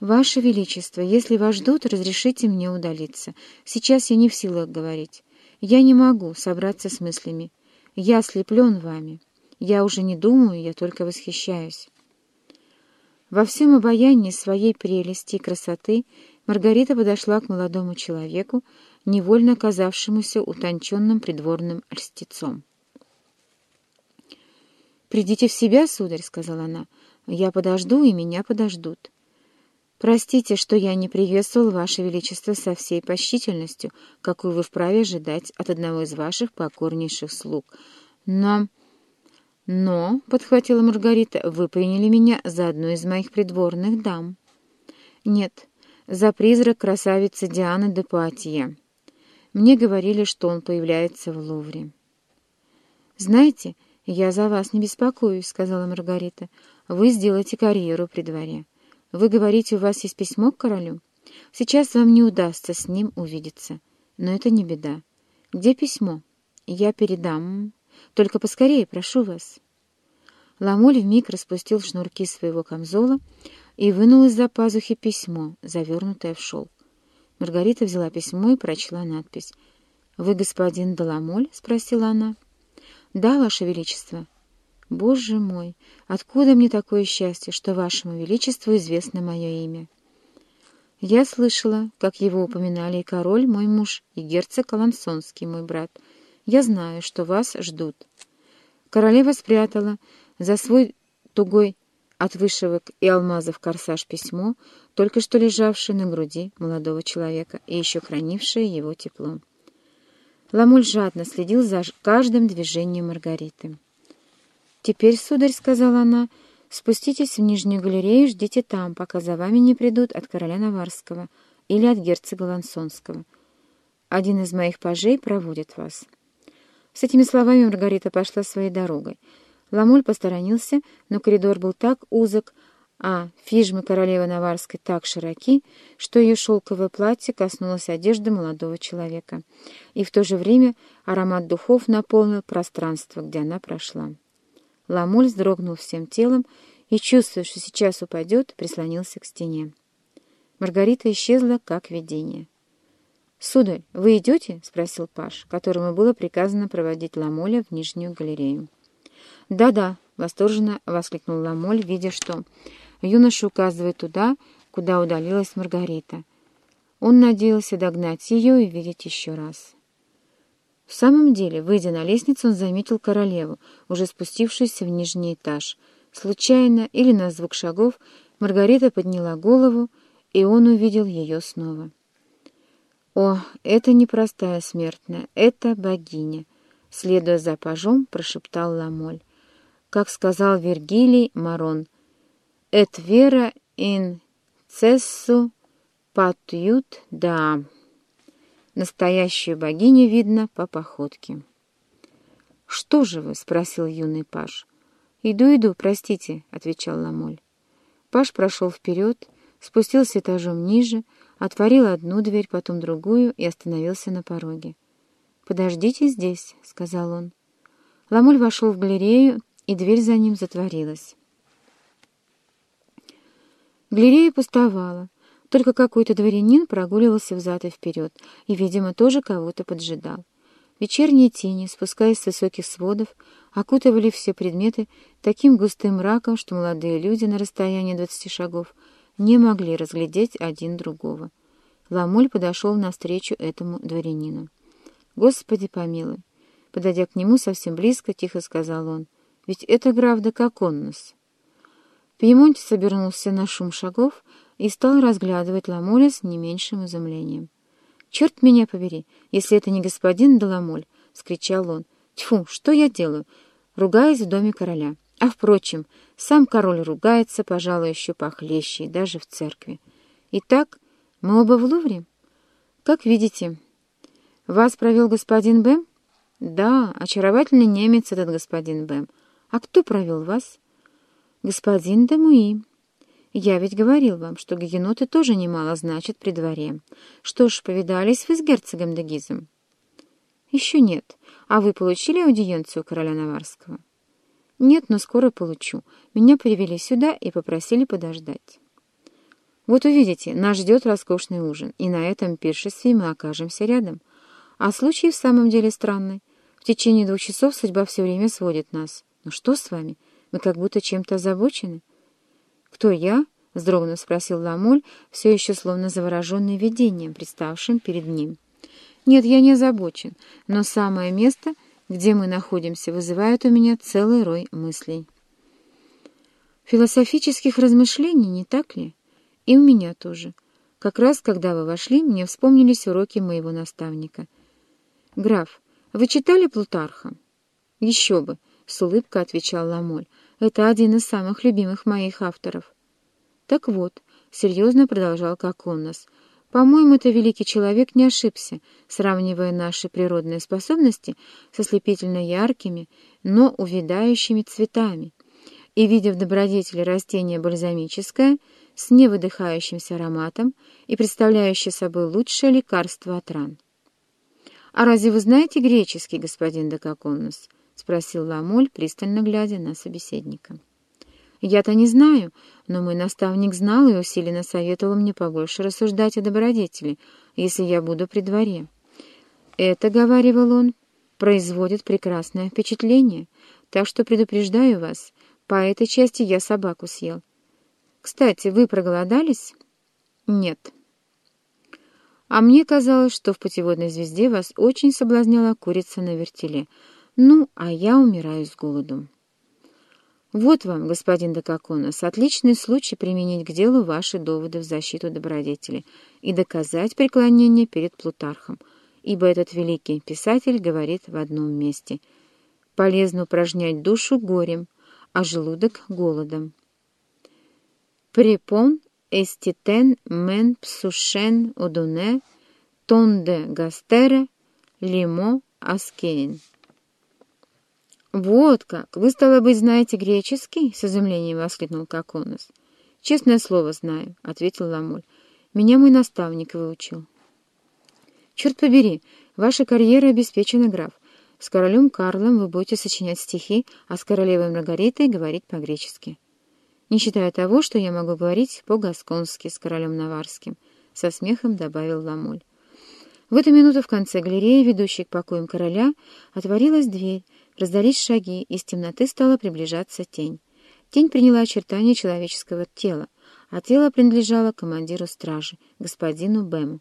«Ваше Величество, если вас ждут, разрешите мне удалиться. Сейчас я не в силах говорить. Я не могу собраться с мыслями. Я ослеплен вами. Я уже не думаю, я только восхищаюсь». Во всем обаянии своей прелести и красоты Маргарита подошла к молодому человеку, невольно оказавшемуся утонченным придворным льстецом. «Придите в себя, сударь», — сказала она. «Я подожду, и меня подождут». Простите, что я не приветствовал Ваше Величество со всей почтительностью, какую вы вправе ожидать от одного из ваших покорнейших слуг. Но... Но, — подхватила Маргарита, — вы приняли меня за одну из моих придворных дам. Нет, за призрак красавицы Дианы де Пуатье. Мне говорили, что он появляется в Лувре. «Знаете, я за вас не беспокоюсь», — сказала Маргарита. «Вы сделаете карьеру при дворе». Вы говорите, у вас есть письмо к королю? Сейчас вам не удастся с ним увидеться. Но это не беда. Где письмо? Я передам. Только поскорее, прошу вас. Ламоль вмиг распустил шнурки своего камзола и вынул из-за пазухи письмо, завернутое в шелк. Маргарита взяла письмо и прочла надпись. «Вы господин Даламоль?» — спросила она. «Да, Ваше Величество». Боже мой, откуда мне такое счастье, что вашему величеству известно мое имя? Я слышала, как его упоминали и король, мой муж, и герцог Алансонский, мой брат. Я знаю, что вас ждут. Королева спрятала за свой тугой от вышивок и алмазов корсаж письмо, только что лежавшее на груди молодого человека и еще хранившее его тепло. Ламуль жадно следил за каждым движением Маргариты. «Теперь, сударь, — сказала она, — спуститесь в нижнюю галерею ждите там, пока за вами не придут от короля Наварского или от герцога Лансонского. Один из моих пажей проводит вас». С этими словами Маргарита пошла своей дорогой. Ламуль посторонился, но коридор был так узок, а фижмы королевы Наварской так широки, что ее шелковое платье коснулось одежды молодого человека, и в то же время аромат духов наполнил пространство, где она прошла. Ламоль вздрогнул всем телом и, чувствуя, что сейчас упадет, прислонился к стене. Маргарита исчезла, как видение. «Сударь, вы идете?» — спросил Паш, которому было приказано проводить Ламоля в нижнюю галерею. «Да-да», — восторженно воскликнул Ламоль, видя, что юноша указывает туда, куда удалилась Маргарита. Он надеялся догнать ее и видеть еще раз. В самом деле, выйдя на лестницу, он заметил королеву, уже спустившуюся в нижний этаж. Случайно или на звук шагов Маргарита подняла голову, и он увидел ее снова. «О, это не простая смертная, это богиня!» Следуя за пажом, прошептал Ламоль. Как сказал Вергилий Марон, «Эт вера ин цессу патют да». Настоящую богиню видно по походке. «Что же вы?» — спросил юный паж. «Иду, иду, простите», — отвечал Ламоль. Паш прошел вперед, спустился этажом ниже, отворил одну дверь, потом другую и остановился на пороге. «Подождите здесь», — сказал он. Ламоль вошел в галерею, и дверь за ним затворилась. Галерея пустовала. Только какой-то дворянин прогуливался взад и вперед и, видимо, тоже кого-то поджидал. Вечерние тени, спускаясь с высоких сводов, окутывали все предметы таким густым мраком, что молодые люди на расстоянии двадцати шагов не могли разглядеть один другого. Ламуль подошел навстречу этому дворянину. «Господи помилуй!» Подойдя к нему совсем близко, тихо сказал он. «Ведь это граф де Коконнос». Пьемонтис обернулся на шум шагов, и стал разглядывать Ламоля с не меньшим изумлением. «Черт меня побери, если это не господин Даламоль!» — скричал он. «Тьфу, что я делаю?» Ругаясь в доме короля. А, впрочем, сам король ругается, пожалуй, еще похлеще, и даже в церкви. Итак, мы оба в Лувре? Как видите. Вас провел господин Бэм? Да, очаровательный немец этот господин Бэм. А кто провел вас? Господин Демуи. Я ведь говорил вам, что гагеноты тоже немало значат при дворе. Что ж, повидались вы с герцогом Дегизом? Еще нет. А вы получили аудиенцию короля Наварского? Нет, но скоро получу. Меня привели сюда и попросили подождать. Вот увидите, нас ждет роскошный ужин, и на этом пиршестве мы окажемся рядом. А случай в самом деле странный. В течение двух часов судьба все время сводит нас. Ну что с вами? Вы как будто чем-то озабочены. Кто я? — вздрогнув спросил Ламоль, все еще словно завороженный видением, представшим перед ним. Нет, я не озабочен, но самое место, где мы находимся, вызывает у меня целый рой мыслей. Философических размышлений, не так ли? И у меня тоже. Как раз, когда вы вошли, мне вспомнились уроки моего наставника. «Граф, вы читали Плутарха?» «Еще бы», — с улыбкой отвечал Ламоль. «Это один из самых любимых моих авторов». «Так вот», — серьезно продолжал Коконос, — «по-моему, это великий человек не ошибся, сравнивая наши природные способности со слепительно яркими, но увядающими цветами, и, видя в добродетели растение бальзамическое, с невыдыхающимся ароматом и представляющее собой лучшее лекарство от ран. «А разве вы знаете греческий, господин Декаконус?» — спросил Ламоль, пристально глядя на собеседника. «Я-то не знаю, но мой наставник знал и усиленно советовал мне побольше рассуждать о добродетели, если я буду при дворе. Это, — говаривал он, — производит прекрасное впечатление, так что предупреждаю вас, по этой части я собаку съел. Кстати, вы проголодались? Нет. А мне казалось, что в путеводной звезде вас очень соблазняла курица на вертеле. Ну, а я умираю с голоду. Вот вам, господин Декаконос, отличный случай применить к делу ваши доводы в защиту добродетели и доказать преклонение перед Плутархом, ибо этот великий писатель говорит в одном месте «Полезно упражнять душу горем, а желудок — голодом». Препон estiten men psuchen odune тонде гастере лимо аскейн. «Вот как! Вы, стало быть, знаете греческий?» — с изумлением воскликнул Коконос. «Честное слово знаю», — ответил Ламоль. «Меня мой наставник выучил». «Черт побери, ваша карьера обеспечена, граф. С королем Карлом вы будете сочинять стихи, а с королевой Маргаритой говорить по-гречески» не считая того, что я могу говорить по-гасконски с королем Наварским», — со смехом добавил Ламоль. В эту минуту в конце галереи, ведущей к покоям короля, отворилась дверь, раздались шаги, из темноты стала приближаться тень. Тень приняла очертания человеческого тела, а тело принадлежало командиру стражи, господину Бэму.